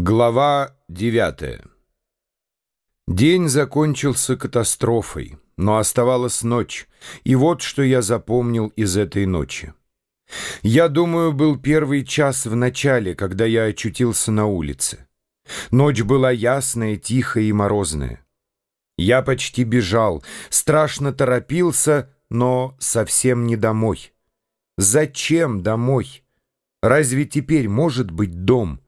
Глава 9 День закончился катастрофой, но оставалась ночь, и вот что я запомнил из этой ночи. Я думаю, был первый час в начале, когда я очутился на улице. Ночь была ясная, тихая и морозная. Я почти бежал, страшно торопился, но совсем не домой. Зачем домой? Разве теперь может быть дом?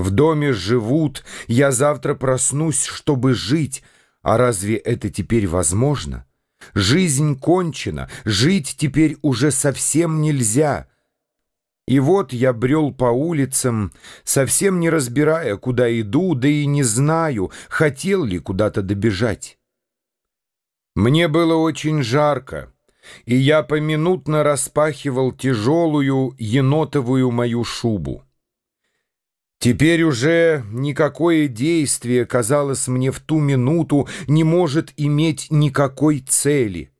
В доме живут, я завтра проснусь, чтобы жить. А разве это теперь возможно? Жизнь кончена, жить теперь уже совсем нельзя. И вот я брел по улицам, совсем не разбирая, куда иду, да и не знаю, хотел ли куда-то добежать. Мне было очень жарко, и я поминутно распахивал тяжелую енотовую мою шубу. Теперь уже никакое действие, казалось мне в ту минуту, не может иметь никакой цели.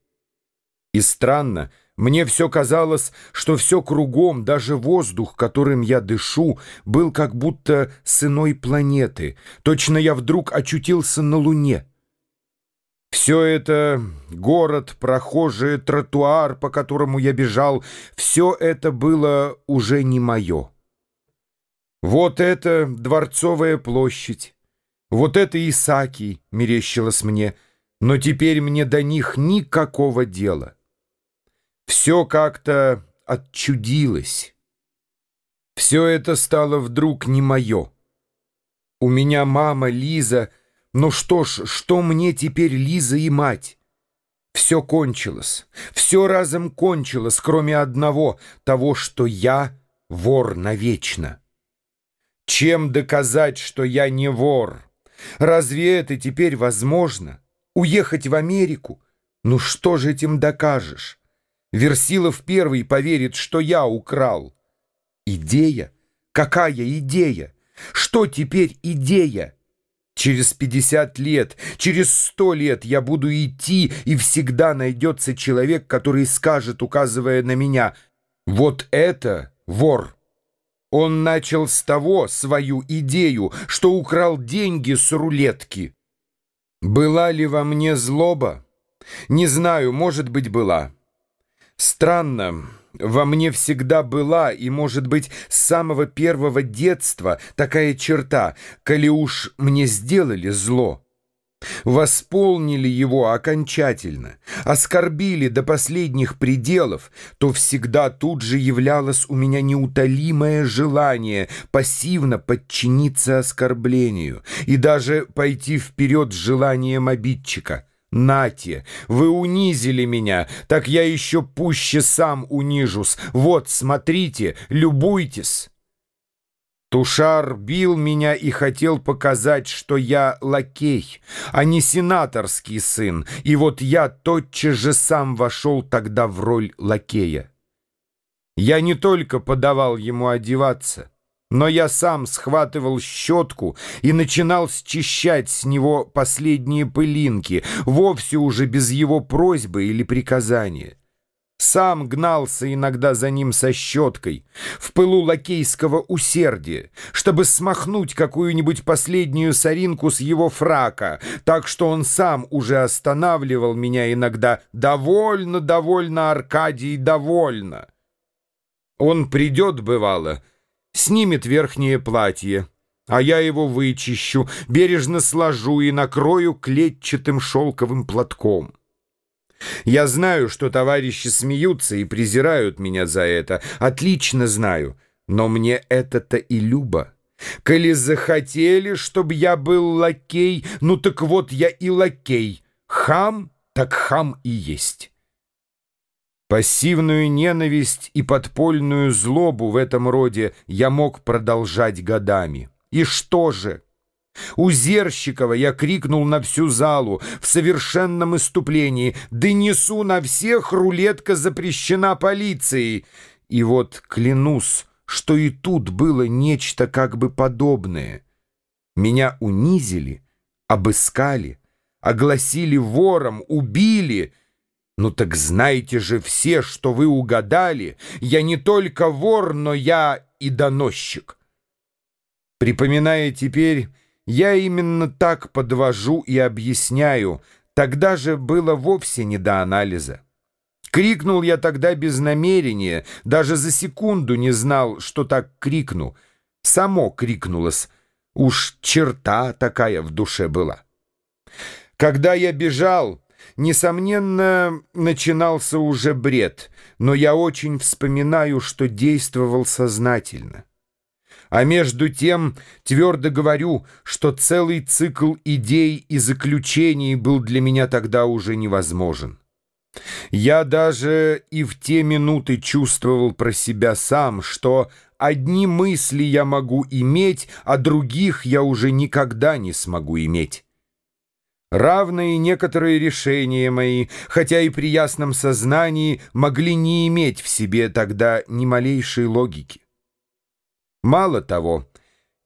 И странно, мне все казалось, что все кругом, даже воздух, которым я дышу, был как будто с иной планеты. Точно я вдруг очутился на Луне. Все это город, прохожие, тротуар, по которому я бежал, все это было уже не мое. Вот это Дворцовая площадь, вот это Исаки, мерещилось мне, но теперь мне до них никакого дела. Все как-то отчудилось. Все это стало вдруг не мое. У меня мама Лиза, ну что ж, что мне теперь Лиза и мать? Все кончилось, все разом кончилось, кроме одного, того, что я вор навечно. Чем доказать, что я не вор? Разве это теперь возможно? Уехать в Америку? Ну что же этим докажешь? Версилов первый поверит, что я украл. Идея? Какая идея? Что теперь идея? Через пятьдесят лет, через сто лет я буду идти, и всегда найдется человек, который скажет, указывая на меня, «Вот это вор». Он начал с того свою идею, что украл деньги с рулетки. Была ли во мне злоба? Не знаю, может быть, была. Странно, во мне всегда была, и, может быть, с самого первого детства такая черта, коли уж мне сделали зло восполнили его окончательно, оскорбили до последних пределов, то всегда тут же являлось у меня неутолимое желание пассивно подчиниться оскорблению и даже пойти вперед с желанием обидчика. «Нате, вы унизили меня, так я еще пуще сам унижусь. Вот, смотрите, любуйтесь». Тушар бил меня и хотел показать, что я лакей, а не сенаторский сын, и вот я тотчас же сам вошел тогда в роль лакея. Я не только подавал ему одеваться, но я сам схватывал щетку и начинал счищать с него последние пылинки, вовсе уже без его просьбы или приказания. Сам гнался иногда за ним со щеткой, в пылу лакейского усердия, чтобы смахнуть какую-нибудь последнюю соринку с его фрака, так что он сам уже останавливал меня иногда «Довольно, довольно, Аркадий, довольно!» Он придет, бывало, снимет верхнее платье, а я его вычищу, бережно сложу и накрою клетчатым шелковым платком. Я знаю, что товарищи смеются и презирают меня за это. Отлично знаю. Но мне это-то и любо. Коли захотели, чтобы я был лакей, ну так вот я и лакей. Хам, так хам и есть. Пассивную ненависть и подпольную злобу в этом роде я мог продолжать годами. И что же? У Зерщикова я крикнул на всю залу в совершенном иступлении «Донесу на всех, рулетка запрещена полицией!» И вот клянусь, что и тут было нечто как бы подобное. Меня унизили, обыскали, огласили вором, убили. Ну так знаете же все, что вы угадали. Я не только вор, но я и доносчик. Припоминая теперь, я именно так подвожу и объясняю, тогда же было вовсе не до анализа. Крикнул я тогда без намерения, даже за секунду не знал, что так крикну. Само крикнулось, уж черта такая в душе была. Когда я бежал, несомненно, начинался уже бред, но я очень вспоминаю, что действовал сознательно. А между тем твердо говорю, что целый цикл идей и заключений был для меня тогда уже невозможен. Я даже и в те минуты чувствовал про себя сам, что одни мысли я могу иметь, а других я уже никогда не смогу иметь. Равные некоторые решения мои, хотя и при ясном сознании, могли не иметь в себе тогда ни малейшей логики. Мало того,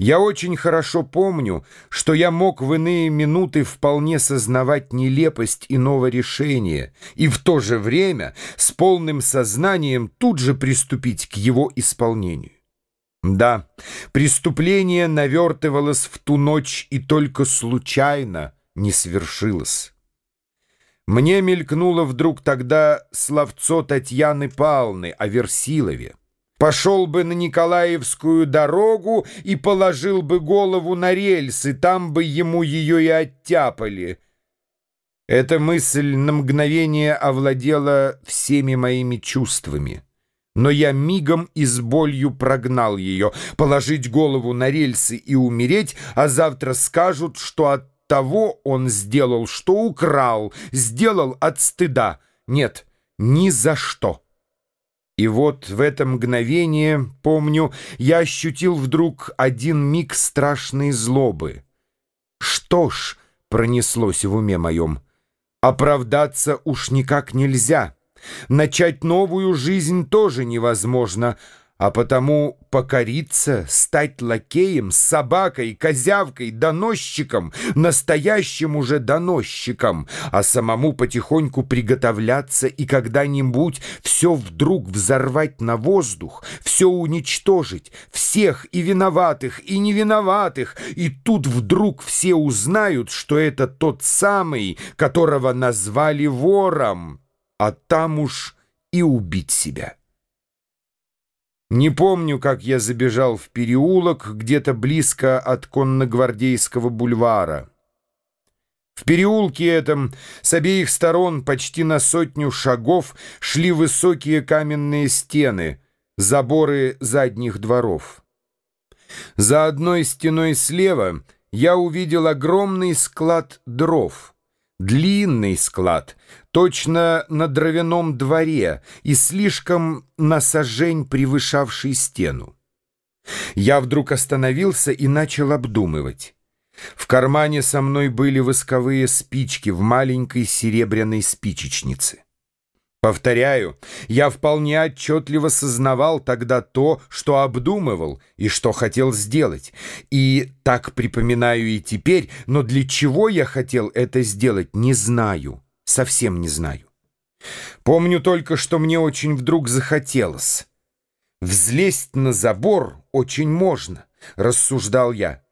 я очень хорошо помню, что я мог в иные минуты вполне сознавать нелепость иного решения и в то же время с полным сознанием тут же приступить к его исполнению. Да, преступление навертывалось в ту ночь и только случайно не свершилось. Мне мелькнуло вдруг тогда словцо Татьяны Павловны о Версилове пошел бы на Николаевскую дорогу и положил бы голову на рельсы, там бы ему ее и оттяпали. Эта мысль на мгновение овладела всеми моими чувствами. Но я мигом и с болью прогнал ее, положить голову на рельсы и умереть, а завтра скажут, что от того он сделал, что украл, сделал от стыда. Нет, ни за что. И вот в это мгновение, помню, я ощутил вдруг один миг страшной злобы. Что ж, пронеслось в уме моем, оправдаться уж никак нельзя. Начать новую жизнь тоже невозможно — а потому покориться, стать лакеем, собакой, козявкой, доносчиком, настоящим уже доносчиком, а самому потихоньку приготовляться и когда-нибудь все вдруг взорвать на воздух, все уничтожить, всех и виноватых, и невиноватых, и тут вдруг все узнают, что это тот самый, которого назвали вором, а там уж и убить себя. Не помню, как я забежал в переулок где-то близко от конногвардейского бульвара. В переулке этом с обеих сторон почти на сотню шагов шли высокие каменные стены, заборы задних дворов. За одной стеной слева я увидел огромный склад дров — длинный склад, точно на дровяном дворе и слишком на сажень превышавший стену. Я вдруг остановился и начал обдумывать. В кармане со мной были восковые спички в маленькой серебряной спичечнице. Повторяю, я вполне отчетливо сознавал тогда то, что обдумывал и что хотел сделать. И так припоминаю и теперь, но для чего я хотел это сделать, не знаю, совсем не знаю. Помню только, что мне очень вдруг захотелось. «Взлезть на забор очень можно», — рассуждал я.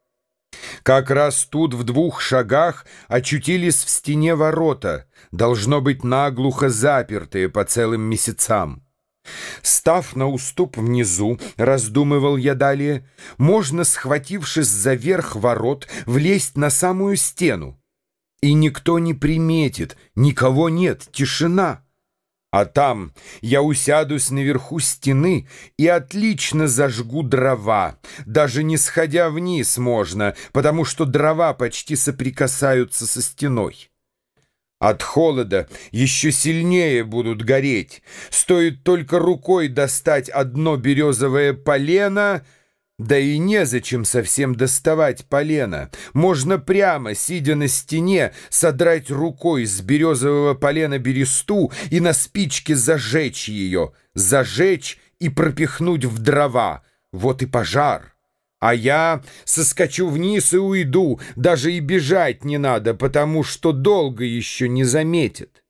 Как раз тут в двух шагах очутились в стене ворота, должно быть наглухо запертые по целым месяцам. Став на уступ внизу, раздумывал я далее, можно, схватившись за верх ворот, влезть на самую стену. И никто не приметит, никого нет, тишина. А там я усядусь наверху стены и отлично зажгу дрова. Даже не сходя вниз можно, потому что дрова почти соприкасаются со стеной. От холода еще сильнее будут гореть. Стоит только рукой достать одно березовое полено — да и незачем совсем доставать полено. Можно прямо, сидя на стене, содрать рукой с березового полена бересту и на спичке зажечь ее, зажечь и пропихнуть в дрова. Вот и пожар. А я соскочу вниз и уйду, даже и бежать не надо, потому что долго еще не заметят.